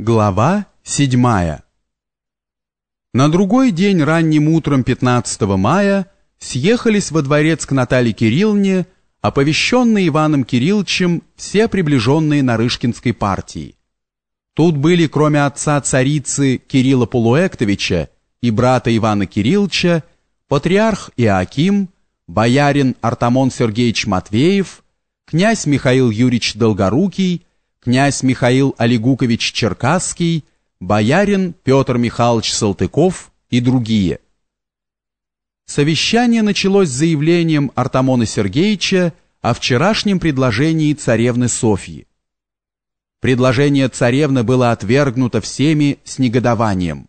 Глава 7. На другой день ранним утром 15 мая съехались во дворец к Наталье Кирилловне, оповещенные Иваном Кирилловичем все приближенные Нарышкинской партии. Тут были, кроме отца царицы Кирилла Полуэктовича и брата Ивана Кирилловича, патриарх Иоаким, боярин Артамон Сергеевич Матвеев, князь Михаил Юрьевич Долгорукий, князь Михаил Олегукович Черкасский, боярин Петр Михайлович Салтыков и другие. Совещание началось с заявлением Артамона Сергеевича о вчерашнем предложении царевны Софьи. Предложение царевны было отвергнуто всеми с негодованием.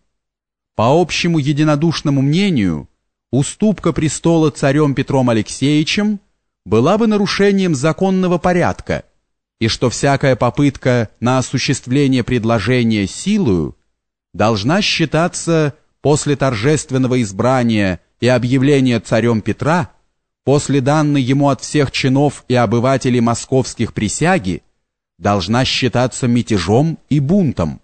По общему единодушному мнению, уступка престола царем Петром Алексеевичем была бы нарушением законного порядка – и что всякая попытка на осуществление предложения силою должна считаться после торжественного избрания и объявления царем Петра, после данной ему от всех чинов и обывателей московских присяги, должна считаться мятежом и бунтом.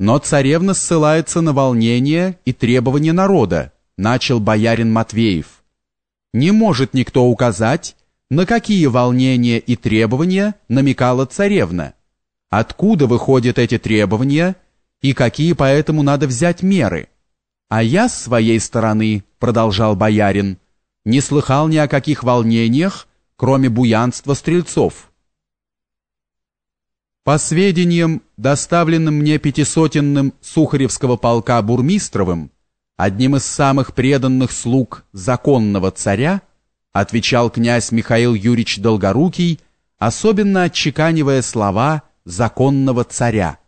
Но царевна ссылается на волнение и требования народа, начал боярин Матвеев. Не может никто указать, на какие волнения и требования намекала царевна, откуда выходят эти требования и какие поэтому надо взять меры. А я с своей стороны, продолжал боярин, не слыхал ни о каких волнениях, кроме буянства стрельцов. По сведениям, доставленным мне пятисотенным Сухаревского полка Бурмистровым, одним из самых преданных слуг законного царя, отвечал князь Михаил Юрьевич Долгорукий, особенно отчеканивая слова законного царя.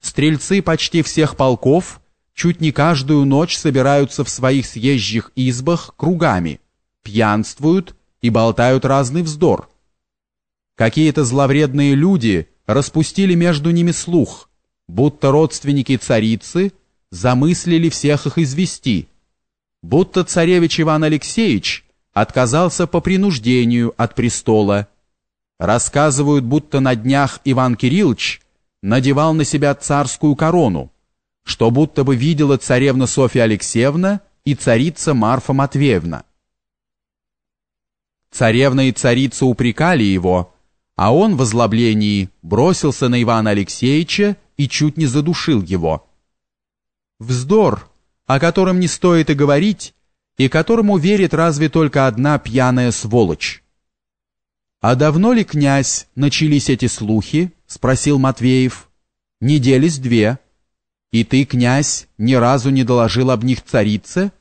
Стрельцы почти всех полков чуть не каждую ночь собираются в своих съезжих избах кругами, пьянствуют и болтают разный вздор. Какие-то зловредные люди распустили между ними слух, будто родственники царицы замыслили всех их извести, будто царевич Иван Алексеевич отказался по принуждению от престола. Рассказывают, будто на днях Иван Кириллович надевал на себя царскую корону, что будто бы видела царевна Софья Алексеевна и царица Марфа Матвеевна. Царевна и царица упрекали его, а он в озлоблении бросился на Ивана Алексеевича и чуть не задушил его. Вздор, о котором не стоит и говорить, и которому верит разве только одна пьяная сволочь. «А давно ли, князь, начались эти слухи?» — спросил Матвеев. «Неделись две. И ты, князь, ни разу не доложил об них царице?»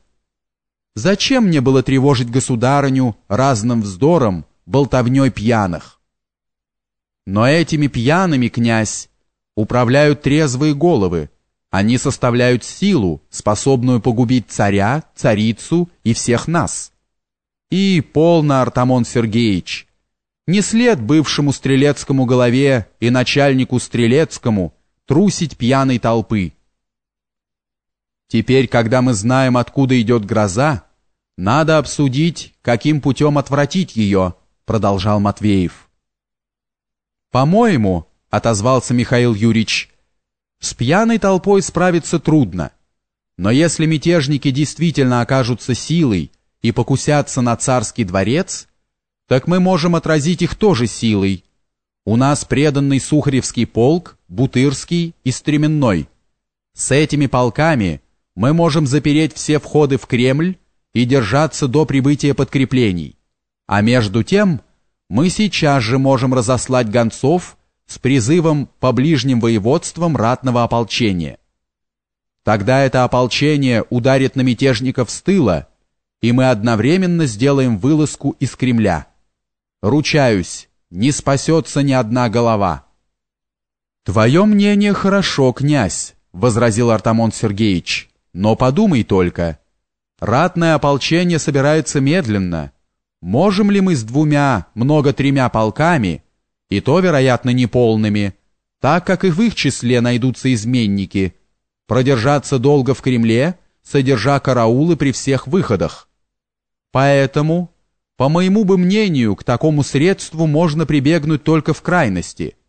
«Зачем мне было тревожить государыню разным вздором, болтовней пьяных?» «Но этими пьяными, князь, управляют трезвые головы, они составляют силу, способную погубить царя, царицу и всех нас. И полно, Артамон Сергеевич, не след бывшему стрелецкому голове и начальнику стрелецкому трусить пьяной толпы. Теперь, когда мы знаем, откуда идет гроза, надо обсудить, каким путем отвратить ее, продолжал Матвеев. По-моему, отозвался Михаил Юрьевич, с пьяной толпой справиться трудно. Но если мятежники действительно окажутся силой и покусятся на царский дворец, так мы можем отразить их тоже силой. У нас преданный Сухаревский полк, Бутырский и Стременной. С этими полками мы можем запереть все входы в Кремль и держаться до прибытия подкреплений. А между тем мы сейчас же можем разослать гонцов с призывом по ближним воеводствам ратного ополчения. Тогда это ополчение ударит на мятежников с тыла, и мы одновременно сделаем вылазку из Кремля. Ручаюсь, не спасется ни одна голова. «Твое мнение хорошо, князь», — возразил Артамон Сергеевич, «но подумай только. Ратное ополчение собирается медленно. Можем ли мы с двумя, много-тремя полками и то, вероятно, неполными, так как и в их числе найдутся изменники, продержаться долго в Кремле, содержа караулы при всех выходах. Поэтому, по моему бы мнению, к такому средству можно прибегнуть только в крайности –